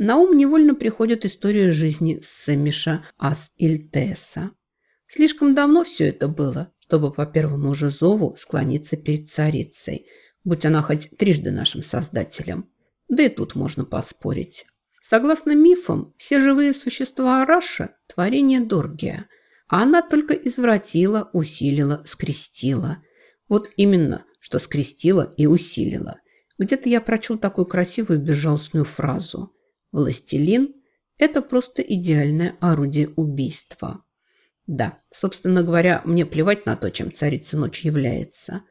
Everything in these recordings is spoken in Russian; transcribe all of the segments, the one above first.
на ум невольно приходит история жизни Сэмиша Ас-Ильтеса. Слишком давно все это было, чтобы по первому же зову склониться перед царицей, будь она хоть трижды нашим создателем. Да и тут можно поспорить. Согласно мифам, все живые существа Араша – творение Доргия, а она только извратила, усилила, скрестила. Вот именно, что скрестила и усилила. Где-то я прочел такую красивую безжалостную фразу – Властелин – это просто идеальное орудие убийства. Да, собственно говоря, мне плевать на то, чем царица ночь является.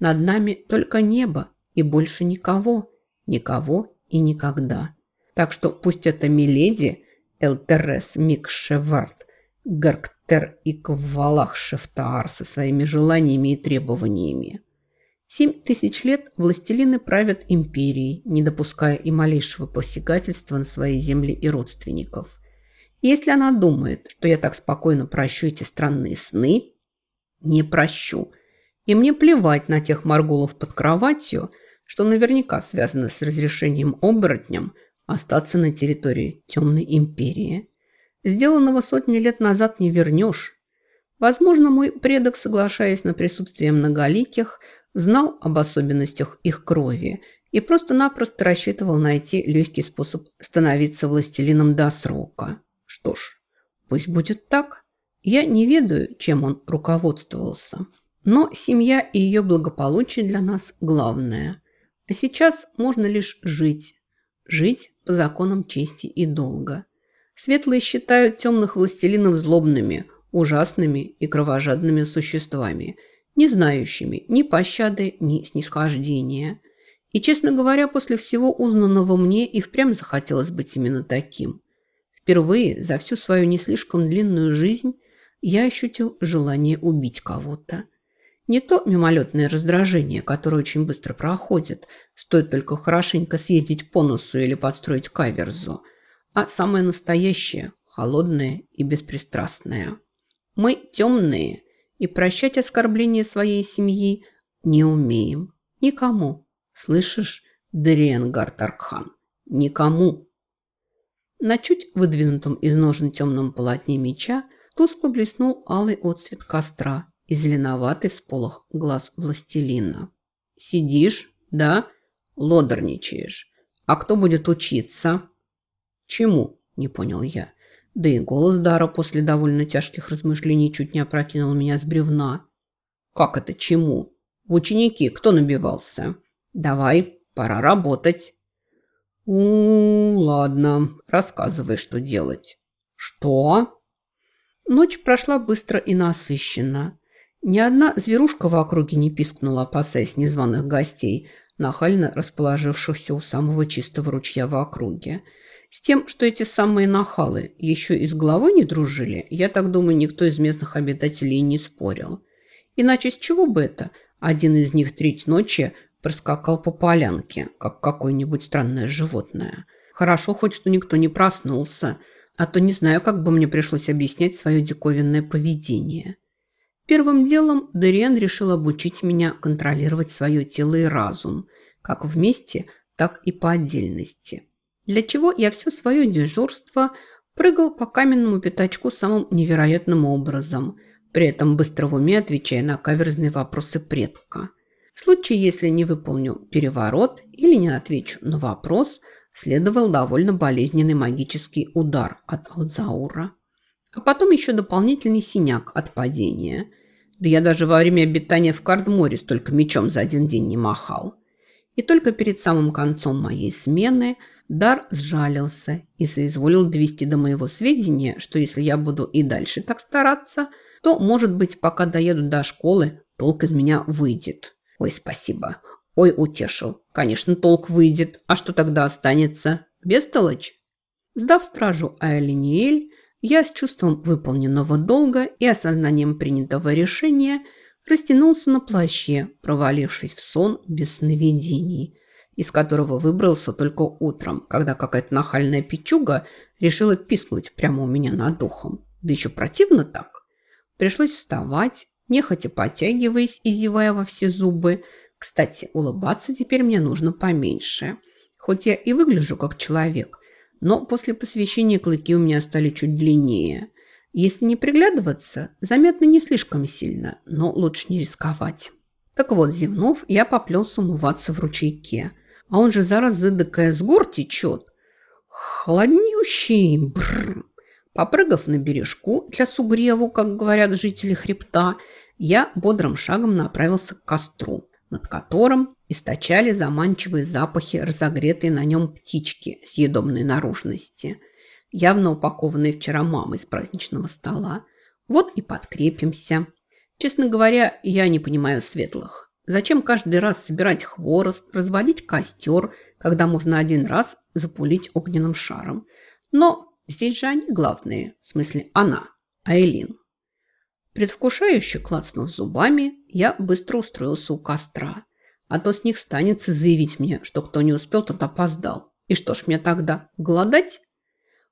Над нами только небо и больше никого, никого и никогда. Так что пусть это Миледи, Элтерес Микшевард, Гарктер и Квалах Шефтаар со своими желаниями и требованиями. Семь тысяч лет властелины правят империей, не допуская и малейшего посягательства на свои земли и родственников. Если она думает, что я так спокойно прощу эти странные сны, не прощу. И мне плевать на тех моргулов под кроватью, что наверняка связано с разрешением оборотням остаться на территории темной империи. Сделанного сотни лет назад не вернешь. Возможно, мой предок, соглашаясь на присутствие многоликих, знал об особенностях их крови и просто-напросто рассчитывал найти легкий способ становиться властелином до срока. Что ж, пусть будет так. Я не ведаю, чем он руководствовался. Но семья и ее благополучие для нас главное. А сейчас можно лишь жить. Жить по законам чести и долга. Светлые считают темных властелинов злобными, ужасными и кровожадными существами – не знающими ни пощады, ни снисхождения. И, честно говоря, после всего узнанного мне и впрямь захотелось быть именно таким. Впервые за всю свою не слишком длинную жизнь я ощутил желание убить кого-то. Не то мимолетное раздражение, которое очень быстро проходит, стоит только хорошенько съездить по носу или подстроить каверзу, а самое настоящее, холодное и беспристрастное. Мы темные – и прощать оскорбления своей семьи не умеем. Никому. Слышишь, Дариенгар Таркхан? Никому. На чуть выдвинутом из ножен темном полотне меча тускло блеснул алый отцвет костра и зеленоватый всполох глаз властелина. «Сидишь, да? Лодорничаешь. А кто будет учиться?» «Чему?» – не понял я. Да и голос Дара после довольно тяжких размышлений чуть не опрокинул меня с бревна. «Как это чему? В ученики кто набивался? Давай, пора работать». «У, ладно, рассказывай, что делать». «Что?» Ночь прошла быстро и насыщенно. Ни одна зверушка в округе не пискнула, опасаясь незваных гостей, нахально расположившихся у самого чистого ручья в округе – с тем, что эти самые нахалы еще и с головой не дружили, я так думаю, никто из местных обитателей не спорил. Иначе с чего бы это? Один из них треть ночи проскакал по полянке, как какое-нибудь странное животное. Хорошо хоть, что никто не проснулся, а то не знаю, как бы мне пришлось объяснять свое диковинное поведение. Первым делом Дериан решил обучить меня контролировать свое тело и разум, как вместе, так и по отдельности для чего я все свое дежурство прыгал по каменному пятачку самым невероятным образом, при этом быстро в уме отвечая на каверзные вопросы предка. В случае, если не выполню переворот или не отвечу на вопрос, следовал довольно болезненный магический удар от Алзаура. А потом еще дополнительный синяк от падения. Да я даже во время обитания в Кардморе столько мечом за один день не махал. И только перед самым концом моей смены – Дар сжалился и соизволил довести до моего сведения, что если я буду и дальше так стараться, то, может быть, пока доеду до школы, толк из меня выйдет. Ой, спасибо. Ой, утешил. Конечно, толк выйдет. А что тогда останется? Бестолочь? Сдав стражу Айлиниэль, я с чувством выполненного долга и осознанием принятого решения растянулся на плаще, провалившись в сон без сновидений – из которого выбрался только утром, когда какая-то нахальная печуга решила пискнуть прямо у меня над духом. Да еще противно так. Пришлось вставать, нехотя потягиваясь и зевая во все зубы. Кстати, улыбаться теперь мне нужно поменьше. Хоть я и выгляжу как человек, Но после посвящения клыки у меня стали чуть длиннее. Если не приглядываться, заметно не слишком сильно, но лучше не рисковать. Так вот, зевнув, я поплелся умываться в ручейке. А он же зараз задыкая с гор течет. Холоднющий, бррр. Попрыгав на бережку для сугреву, как говорят жители хребта, я бодрым шагом направился к костру, над которым источали заманчивые запахи разогретые на нем птички съедобной наружности, явно упакованные вчера мамой с праздничного стола. Вот и подкрепимся. Честно говоря, я не понимаю светлых. Зачем каждый раз собирать хворост, разводить костер, когда можно один раз запулить огненным шаром? Но здесь же они главные, в смысле она, Айлин. Предвкушающе клацнув зубами, я быстро устроился у костра. А то с них станется заявить мне, что кто не успел, тот опоздал. И что ж мне тогда, голодать?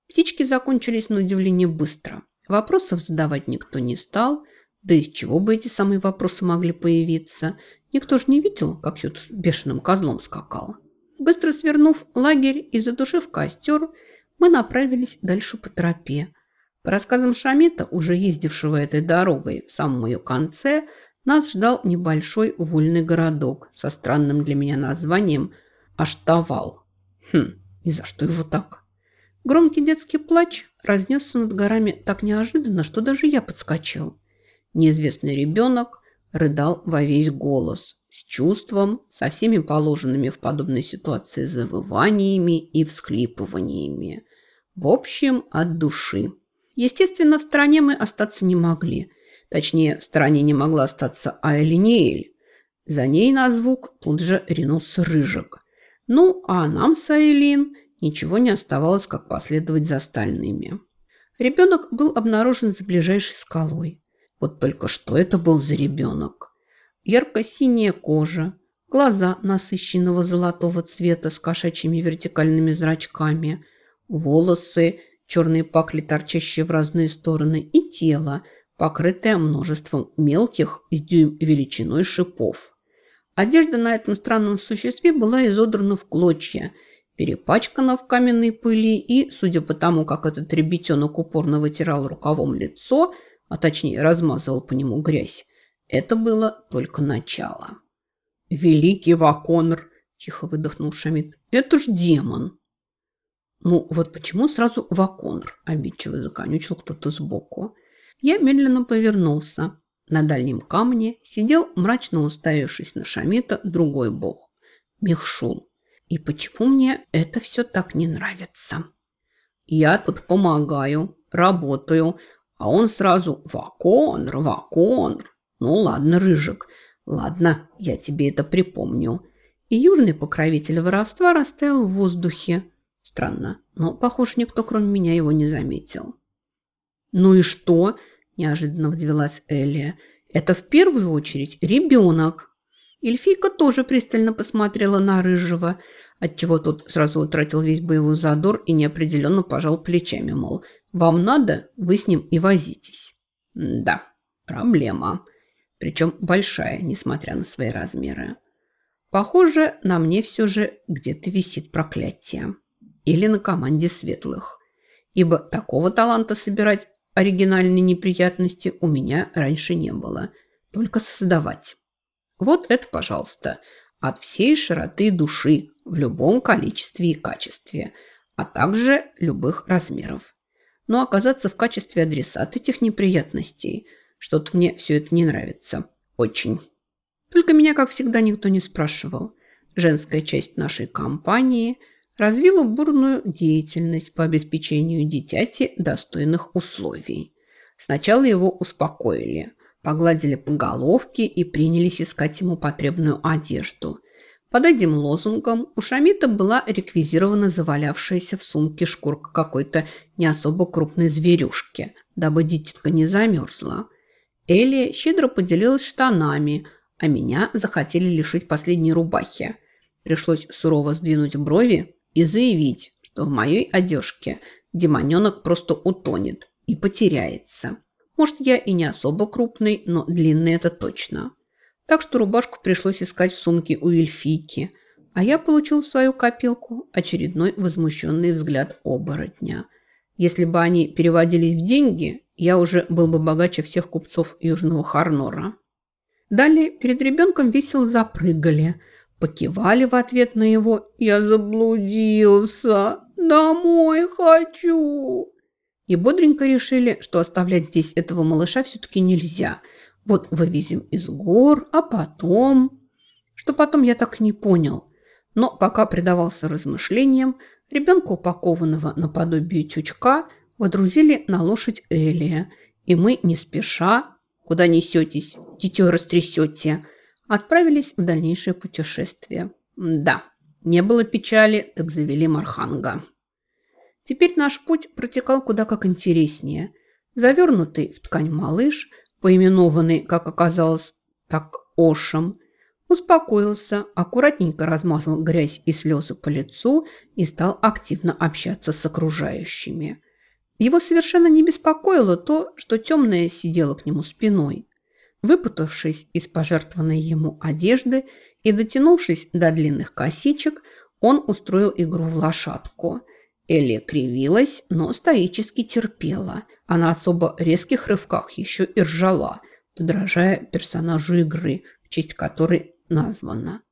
Птички закончились на удивление быстро. Вопросов задавать никто не стал. Да из чего бы эти самые вопросы могли появиться? Никто же не видел, как тут бешеным козлом скакал. Быстро свернув лагерь и задушив костер, мы направились дальше по тропе, по рассказам Шамита, уже ездившего этой дорогой в самом ее конце, нас ждал небольшой вольный городок со странным для меня названием Аштавал. Хм, и за что его так? Громкий детский плач разнесся над горами так неожиданно, что даже я подскочил. Неизвестный ребенок рыдал во весь голос, с чувством, со всеми положенными в подобной ситуации завываниями и всхлипываниями. В общем, от души. Естественно, в стране мы остаться не могли. Точнее, в стороне не могла остаться Айлиниэль. За ней на звук тут же ринулся Рыжик. Ну, а нам с Айлин ничего не оставалось, как последовать за остальными. Ребенок был обнаружен за ближайшей скалой. Вот только что это был за ребенок? Ярко-синяя кожа, глаза насыщенного золотого цвета с кошачьими вертикальными зрачками, волосы черные пакли, торчащие в разные стороны, и тело, покрытое множеством мелких с дюйм величиной шипов. Одежда на этом странном существе была изодрана в клочья, перепачкана в каменной пыли и, судя по тому, как этот ребятенок упорно вытирал рукавом лицо, а точнее размазывал по нему грязь, это было только начало. «Великий Ваконр!» – тихо выдохнул Шамид. «Это ж демон!» «Ну, вот почему сразу Ваконр?» – обидчиво законючил кто-то сбоку. Я медленно повернулся. На дальнем камне сидел, мрачно уставившись на Шамита, другой бог – Мехшул. И почему мне это все так не нравится? Я тут помогаю, работаю, а он сразу «Ваконр, Ваконр». Ну ладно, Рыжик, ладно, я тебе это припомню. И южный покровитель воровства растаял в воздухе, Странно, но, похоже, никто, кроме меня, его не заметил. «Ну и что?» – неожиданно взвелась Элия. «Это в первую очередь ребенок». Эльфийка тоже пристально посмотрела на Рыжего, отчего тот сразу утратил весь боевой задор и неопределенно пожал плечами, мол, «Вам надо, вы с ним и возитесь». «Да, проблема. Причем большая, несмотря на свои размеры. Похоже, на мне все же где-то висит проклятие» или на команде светлых. Ибо такого таланта собирать оригинальные неприятности у меня раньше не было. Только создавать. Вот это, пожалуйста, от всей широты души в любом количестве и качестве, а также любых размеров. Но оказаться в качестве адресата этих неприятностей, что-то мне все это не нравится. Очень. Только меня, как всегда, никто не спрашивал. Женская часть нашей компании – развила бурную деятельность по обеспечению дитяти достойных условий. Сначала его успокоили, погладили по головке и принялись искать ему потребную одежду. Под этим лозунгом у Шамита была реквизирована завалявшаяся в сумке шкурка какой-то не особо крупной зверюшки, дабы дитятка не замерзла. Элли щедро поделилась штанами, а меня захотели лишить последней рубахи. Пришлось сурово сдвинуть брови и заявить, что в моей одежке демоненок просто утонет и потеряется. Может, я и не особо крупный, но длинный это точно. Так что рубашку пришлось искать в сумке у эльфийки. а я получил в свою копилку очередной возмущенный взгляд оборотня. Если бы они переводились в деньги, я уже был бы богаче всех купцов Южного Харнора. Далее перед ребенком весело запрыгали, покивали в ответ на его «Я заблудился! Домой хочу!» И бодренько решили, что оставлять здесь этого малыша все-таки нельзя. Вот вывезем из гор, а потом... Что потом я так не понял. Но пока предавался размышлениям, ребенка, упакованного наподобие тючка, водрузили на лошадь Элия, и мы не спеша, куда несетесь, дитё растрясете, отправились в дальнейшее путешествие. Да, не было печали, так завели Марханга. Теперь наш путь протекал куда как интереснее. Завернутый в ткань малыш, поименованный, как оказалось, так Ошем, успокоился, аккуратненько размазал грязь и слезы по лицу и стал активно общаться с окружающими. Его совершенно не беспокоило то, что темная сидела к нему спиной. Выпутавшись из пожертвованной ему одежды и дотянувшись до длинных косичек, он устроил игру в лошадку. Элли кривилась, но стоически терпела. Она особо резких рывках еще и ржала, подражая персонажу игры, в честь которой названа.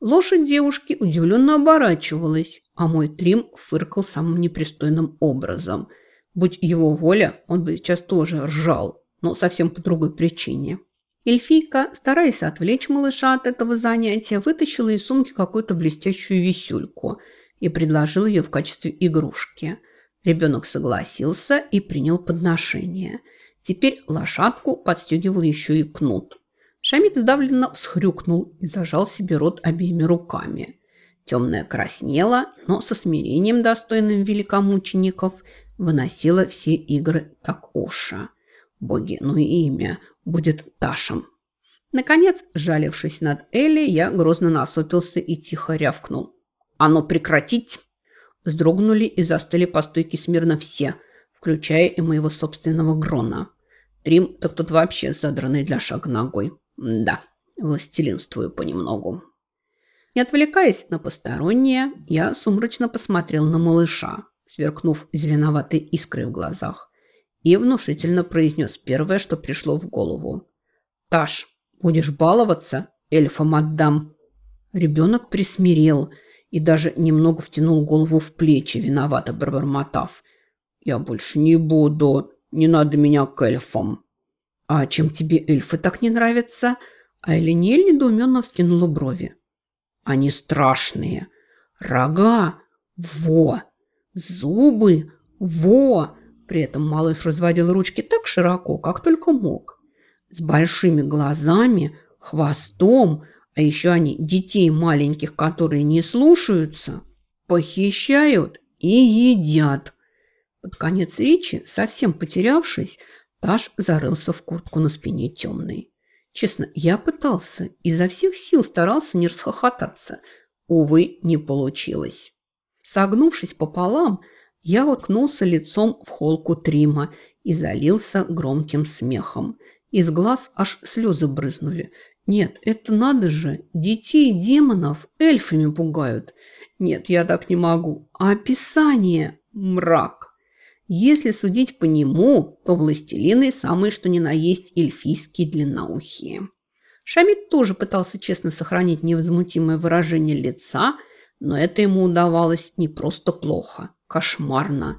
Лошадь девушки удивленно оборачивалась, а мой Трим фыркал самым непристойным образом. Будь его воля, он бы сейчас тоже ржал, но совсем по другой причине. Эльфийка, стараясь отвлечь малыша от этого занятия, вытащила из сумки какую-то блестящую висюльку и предложила ее в качестве игрушки. Ребенок согласился и принял подношение. Теперь лошадку подстегивал еще и кнут. Шамид сдавленно всхрюкнул и зажал себе рот обеими руками. Темная краснела, но со смирением, достойным великомучеников, выносила все игры так Оша. Боги, ну и имя будет Ташем. Наконец, жалившись над Элли, я грозно насупился и тихо рявкнул. «А ну прекратить!» Вздрогнули и застыли по стойке смирно все, включая и моего собственного Грона. Трим так тут вообще задранный для шага ногой. Да, властелинствую понемногу. Не отвлекаясь на постороннее, я сумрачно посмотрел на малыша, сверкнув зеленоватой искрой в глазах, и внушительно произнес первое, что пришло в голову. «Таш, будешь баловаться, эльфам отдам». Ребенок присмирел и даже немного втянул голову в плечи, виновато пробормотав. «Я больше не буду, не надо меня к эльфам». «А чем тебе эльфы так не нравятся?» А Элинель недоуменно вскинула брови. «Они страшные. Рога. Во. Зубы. Во!» При этом малыш разводил ручки так широко, как только мог. С большими глазами, хвостом, а еще они детей маленьких, которые не слушаются, похищают и едят. Под конец речи, совсем потерявшись, Таш зарылся в куртку на спине темной. Честно, я пытался, изо всех сил старался не расхохотаться. Увы, не получилось. Согнувшись пополам, я уткнулся лицом в холку Трима и залился громким смехом. Из глаз аж слезы брызнули. Нет, это надо же, детей демонов эльфами пугают. Нет, я так не могу. Описание – мрак. Если судить по нему, то властелины самые что ни на есть эльфийские длинноухие. Шамид тоже пытался честно сохранить невозмутимое выражение лица, но это ему удавалось не просто плохо, кошмарно.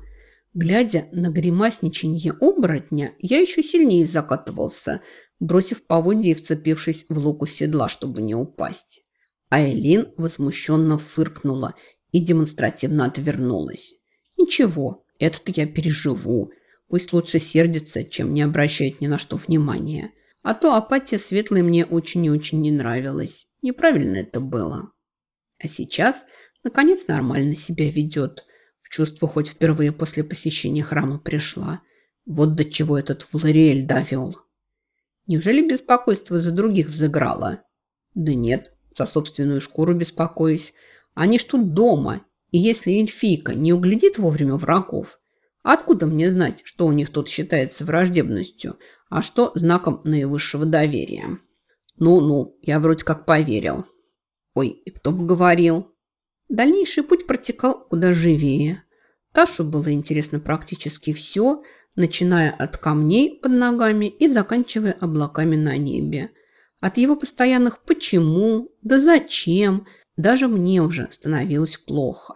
Глядя на гримасничанье оборотня, я еще сильнее закатывался, бросив поводья и вцепившись в луку седла, чтобы не упасть. Айлин возмущенно фыркнула и демонстративно отвернулась. Ничего, это-то я переживу. Пусть лучше сердится, чем не обращает ни на что внимания. А то апатия светлой мне очень и очень не нравилась. Неправильно это было. А сейчас, наконец, нормально себя ведет. В чувство хоть впервые после посещения храма пришла. Вот до чего этот Флориэль довел. Неужели беспокойство за других взыграло? Да нет, за собственную шкуру беспокоюсь. Они ж тут дома, и если эльфийка не углядит вовремя врагов, откуда мне знать, что у них тут считается враждебностью, а что знаком наивысшего доверия? Ну-ну, я вроде как поверил. Ой, и кто бы говорил. Дальнейший путь протекал куда живее. Ташу было интересно практически все, начиная от камней под ногами и заканчивая облаками на небе. От его постоянных «почему», «да зачем» даже мне уже становилось плохо.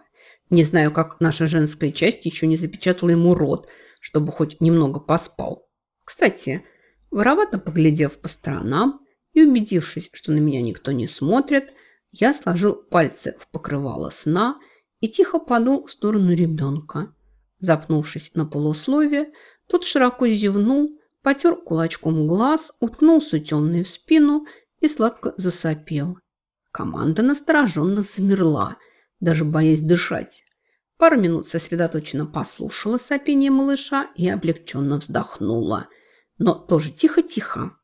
Не знаю, как наша женская часть еще не запечатала ему рот, чтобы хоть немного поспал. Кстати, воровато поглядев по сторонам и убедившись, что на меня никто не смотрит, я сложил пальцы в покрывало сна и тихо подул в сторону ребенка. Запнувшись на полусловие, тот широко зевнул, потер кулачком глаз, уткнулся темный в спину и сладко засопел. Команда настороженно замерла, даже боясь дышать. Пару минут сосредоточенно послушала сопение малыша и облегченно вздохнула. Но тоже тихо-тихо.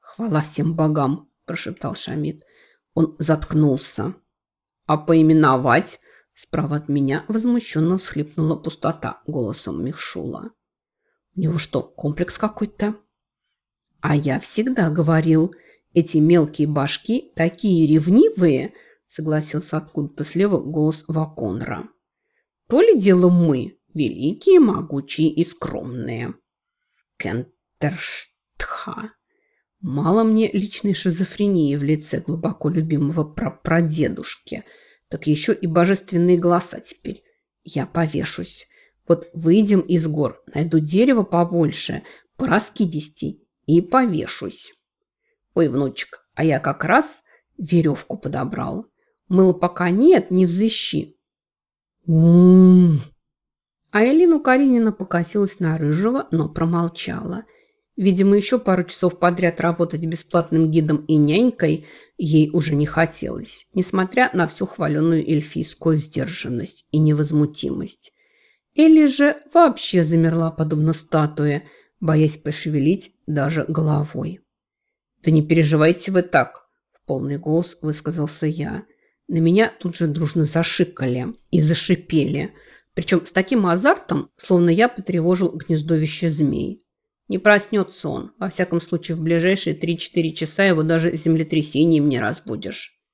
«Хвала всем богам!» – прошептал Шамид. Он заткнулся. «А поименовать?» Справа от меня возмущенно всхлипнула пустота голосом Михшула. «У него что, комплекс какой-то?» «А я всегда говорил, эти мелкие башки такие ревнивые!» согласился откуда-то слева голос Ваконра. «То ли дело мы, великие, могучие и скромные?» Кентерштха Мало мне личной шизофрении в лице глубоко любимого прапрадедушки, так еще и божественные голоса теперь. Я повешусь. Вот выйдем из гор, найду дерево побольше, по раскидисти, и повешусь. Ой, внучек, а я как раз веревку подобрал. Мыла пока нет, не взыщи. М-м-м. А Элина укоризненно покосилась на рыжего, но промолчала – Видимо, еще пару часов подряд работать бесплатным гидом и нянькой ей уже не хотелось, несмотря на всю хваленную эльфийскую сдержанность и невозмутимость. Элли же вообще замерла, подобно статуе, боясь пошевелить даже головой. «Да не переживайте вы так!» – в полный голос высказался я. На меня тут же дружно зашикали и зашипели, причем с таким азартом, словно я потревожил гнездовище змей. Не проснется он. Во всяком случае, в ближайшие 3-4 часа его даже землетрясением не разбудишь.